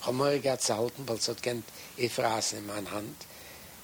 haben wir gehalten, weil es hat kein E-Phrasen in meiner Hand.